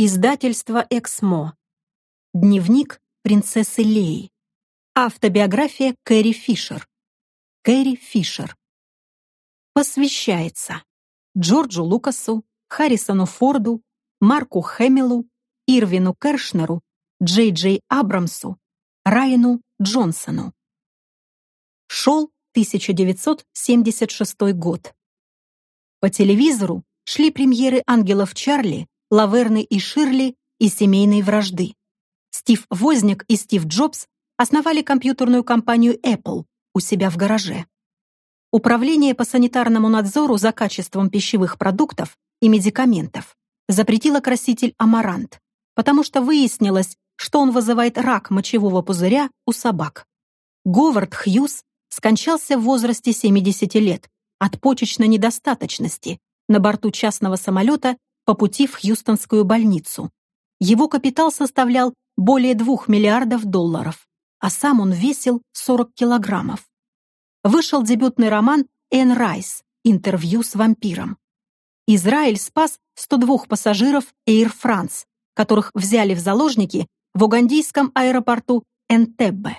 Издательство «Эксмо». Дневник принцессы Леи. Автобиография Кэрри Фишер. Кэрри Фишер. Посвящается Джорджу Лукасу, Харрисону Форду, Марку Хэмиллу, Ирвину Кершнеру, Джей Джей Абрамсу, Райану Джонсону. Шел 1976 год. По телевизору шли премьеры «Ангелов Чарли», Лаверны и Ширли и семейной вражды. Стив Возник и Стив Джобс основали компьютерную компанию Apple у себя в гараже. Управление по санитарному надзору за качеством пищевых продуктов и медикаментов запретило краситель амарант, потому что выяснилось, что он вызывает рак мочевого пузыря у собак. Говард Хьюз скончался в возрасте 70 лет от почечной недостаточности на борту частного самолета по пути в Хьюстонскую больницу. Его капитал составлял более 2 миллиардов долларов, а сам он весил 40 килограммов. Вышел дебютный роман «Энн Райс. Интервью с вампиром». Израиль спас 102 пассажиров Air France, которых взяли в заложники в угандийском аэропорту Энтеббе.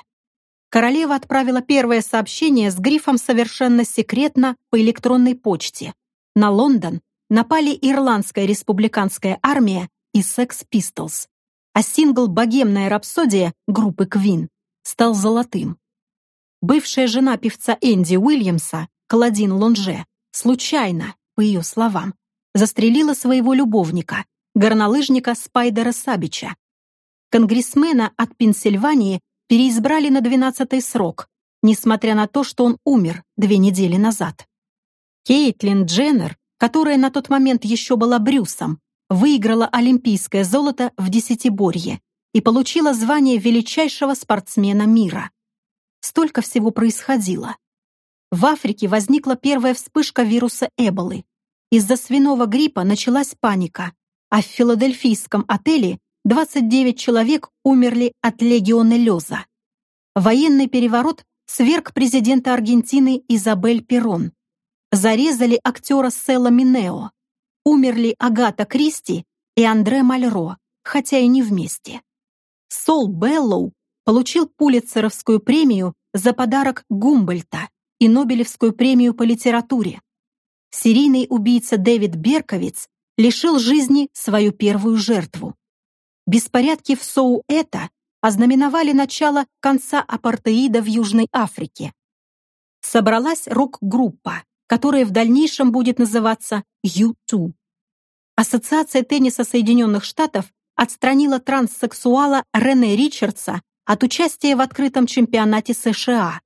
Королева отправила первое сообщение с грифом «Совершенно секретно» по электронной почте. На Лондон напали Ирландская республиканская армия и Sex Pistols, а сингл «Богемная рапсодия» группы Queen стал золотым. Бывшая жена певца Энди Уильямса, Каладин Лонже, случайно, по ее словам, застрелила своего любовника, горнолыжника Спайдера Сабича. Конгрессмена от Пенсильвании переизбрали на 12-й срок, несмотря на то, что он умер две недели назад. Кейтлин Дженнер которая на тот момент еще была Брюсом, выиграла олимпийское золото в десятиборье и получила звание величайшего спортсмена мира. Столько всего происходило. В Африке возникла первая вспышка вируса Эболы. Из-за свиного гриппа началась паника, а в филадельфийском отеле 29 человек умерли от легионеллеза. Военный переворот сверг президента Аргентины Изабель Перрон зарезали актера Села Минео. Умерли Агата Кристи и Андре Мальро, хотя и не вместе. Сол Беллоу получил Пулитцеровскую премию за подарок Гумбольта и Нобелевскую премию по литературе. Серийный убийца Дэвид Берковиц лишил жизни свою первую жертву. Беспорядки в Соу-Эта ознаменовали начало конца апартеида в Южной Африке. Собралась рок-группа которая в дальнейшем будет называться U2. Ассоциация тенниса Соединенных Штатов отстранила транссексуала Рене Ричардса от участия в открытом чемпионате США.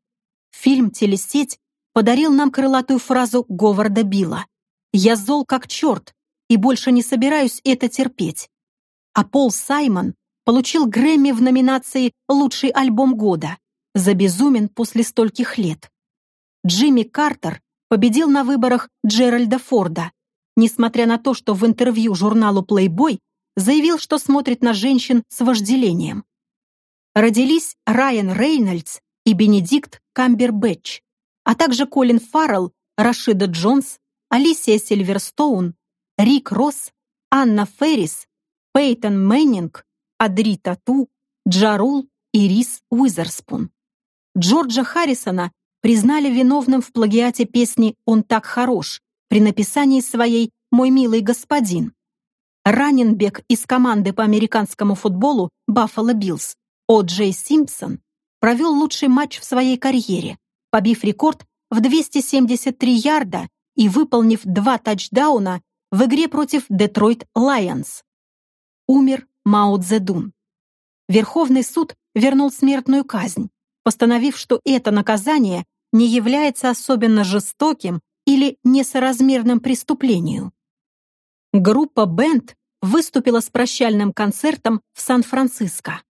Фильм-телесеть подарил нам крылатую фразу Говарда Билла «Я зол как черт и больше не собираюсь это терпеть». А Пол Саймон получил Грэмми в номинации «Лучший альбом года» за «Безумен после стольких лет». Джимми Картер победил на выборах Джеральда Форда, несмотря на то, что в интервью журналу Playboy заявил, что смотрит на женщин с вожделением. Родились Райан Рейнольдс и Бенедикт Камбербэтч, а также Колин Фаррелл, Рашида Джонс, Алисия Сильверстоун, Рик Росс, Анна Феррис, Пейтон Мэннинг, Одри Тоту, Джа Рул и Рис Уизерспун. Джорджа Харрисона признали виновным в плагиате песни «Он так хорош» при написании своей «Мой милый господин». Раннинбек из команды по американскому футболу Баффало Биллс О. Джей Симпсон провел лучший матч в своей карьере, побив рекорд в 273 ярда и выполнив два тачдауна в игре против Детройт Лайонс. Умер Мао Цзэдун. Верховный суд вернул смертную казнь, постановив, что это наказание не является особенно жестоким или несоразмерным преступлению. Группа Бенд выступила с прощальным концертом в Сан-Франциско.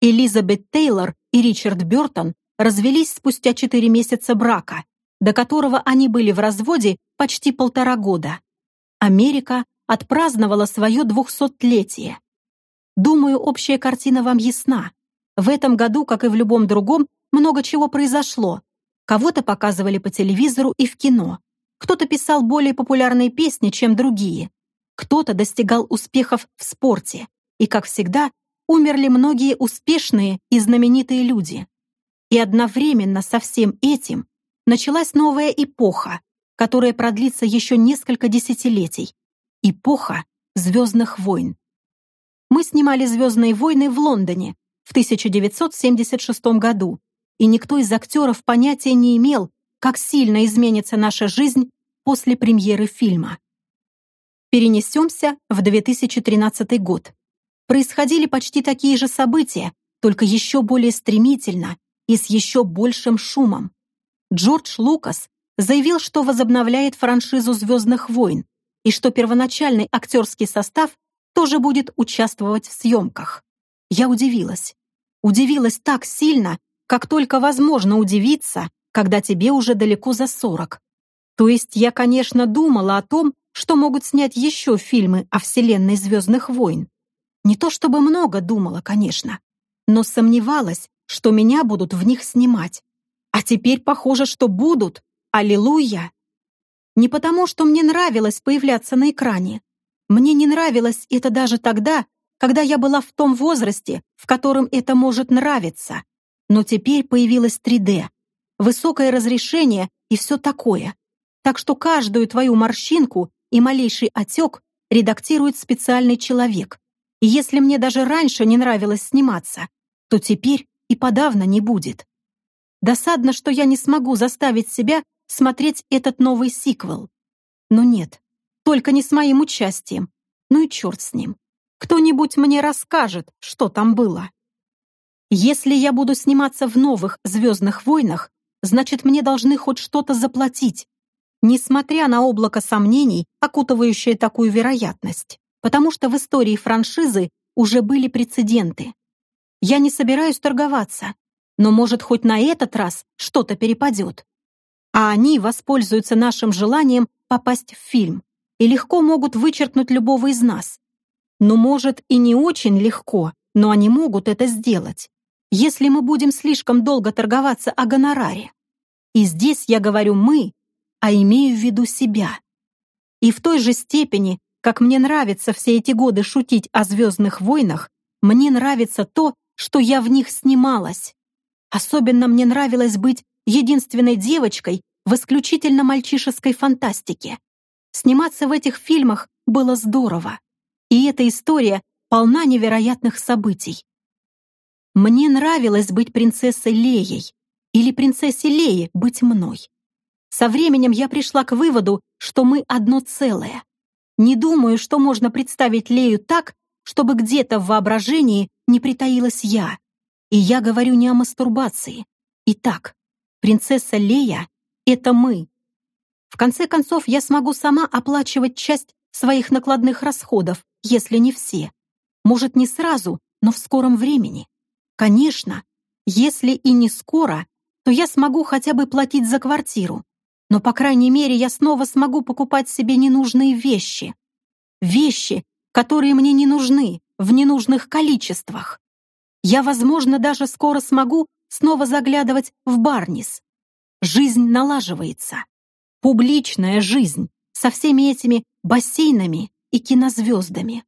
Элизабет Тейлор и Ричард Бёртон развелись спустя четыре месяца брака, до которого они были в разводе почти полтора года. Америка отпраздновала свое двухсотлетие. Думаю, общая картина вам ясна. В этом году, как и в любом другом, много чего произошло, Кого-то показывали по телевизору и в кино. Кто-то писал более популярные песни, чем другие. кто-то достигал успехов в спорте, и, как всегда, умерли многие успешные и знаменитые люди. И одновременно со всем этим началась новая эпоха, которая продлится еще несколько десятилетий. Эпоха Звездных войн. Мы снимали «Звездные войны» в Лондоне в 1976 году, и никто из актеров понятия не имел, как сильно изменится наша жизнь после премьеры фильма. Перенесемся в 2013 год. Происходили почти такие же события, только еще более стремительно и с еще большим шумом. Джордж Лукас заявил, что возобновляет франшизу «Звездных войн» и что первоначальный актерский состав тоже будет участвовать в съемках. Я удивилась. Удивилась так сильно, как только возможно удивиться, когда тебе уже далеко за сорок. То есть я, конечно, думала о том, что могут снять еще фильмы о вселенной «Звездных войн». Не то чтобы много думала, конечно, но сомневалась, что меня будут в них снимать. А теперь похоже, что будут. Аллилуйя! Не потому, что мне нравилось появляться на экране. Мне не нравилось это даже тогда, когда я была в том возрасте, в котором это может нравиться. Но теперь появилось 3D, высокое разрешение и все такое. Так что каждую твою морщинку и малейший отек редактирует специальный человек. И если мне даже раньше не нравилось сниматься, то теперь и подавно не будет. Досадно, что я не смогу заставить себя смотреть этот новый сиквел. Но нет, только не с моим участием. Ну и черт с ним. Кто-нибудь мне расскажет, что там было. Если я буду сниматься в новых «Звездных войнах», значит, мне должны хоть что-то заплатить, несмотря на облако сомнений, окутывающее такую вероятность, потому что в истории франшизы уже были прецеденты. Я не собираюсь торговаться, но, может, хоть на этот раз что-то перепадет. А они воспользуются нашим желанием попасть в фильм и легко могут вычеркнуть любого из нас. Ну, может, и не очень легко, но они могут это сделать, если мы будем слишком долго торговаться о гонораре. И здесь я говорю «мы», а имею в виду себя. И в той же степени, как мне нравится все эти годы шутить о «Звездных войнах», мне нравится то, что я в них снималась. Особенно мне нравилось быть единственной девочкой в исключительно мальчишеской фантастике. Сниматься в этих фильмах было здорово. И эта история полна невероятных событий. Мне нравилось быть принцессой Леей или принцессе Леей быть мной. Со временем я пришла к выводу, что мы одно целое. Не думаю, что можно представить Лею так, чтобы где-то в воображении не притаилась я. И я говорю не о мастурбации. Итак, принцесса Лея — это мы. В конце концов, я смогу сама оплачивать часть своих накладных расходов, если не все. Может, не сразу, но в скором времени. Конечно, если и не скоро, то я смогу хотя бы платить за квартиру, но, по крайней мере, я снова смогу покупать себе ненужные вещи. Вещи, которые мне не нужны, в ненужных количествах. Я, возможно, даже скоро смогу снова заглядывать в Барнис. Жизнь налаживается. Публичная жизнь со всеми этими бассейнами и кинозвездами.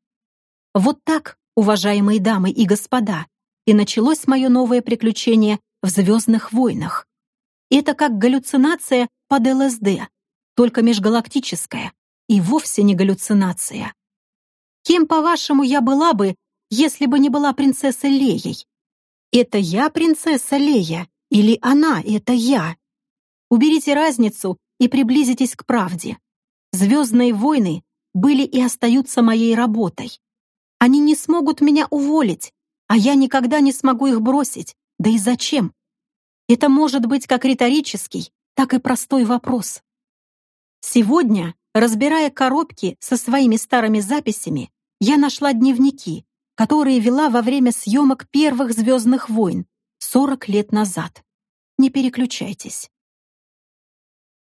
Вот так, уважаемые дамы и господа, и началось мое новое приключение в «Звездных войнах». Это как галлюцинация под ЛСД, только межгалактическая, и вовсе не галлюцинация. Кем, по-вашему, я была бы, если бы не была принцессой Леей? Это я принцесса Лея, или она это я? Уберите разницу и приблизитесь к правде. Звездные войны были и остаются моей работой. Они не смогут меня уволить, а я никогда не смогу их бросить. Да и зачем? Это может быть как риторический, так и простой вопрос. Сегодня, разбирая коробки со своими старыми записями, я нашла дневники, которые вела во время съемок первых «Звездных войн» 40 лет назад. Не переключайтесь.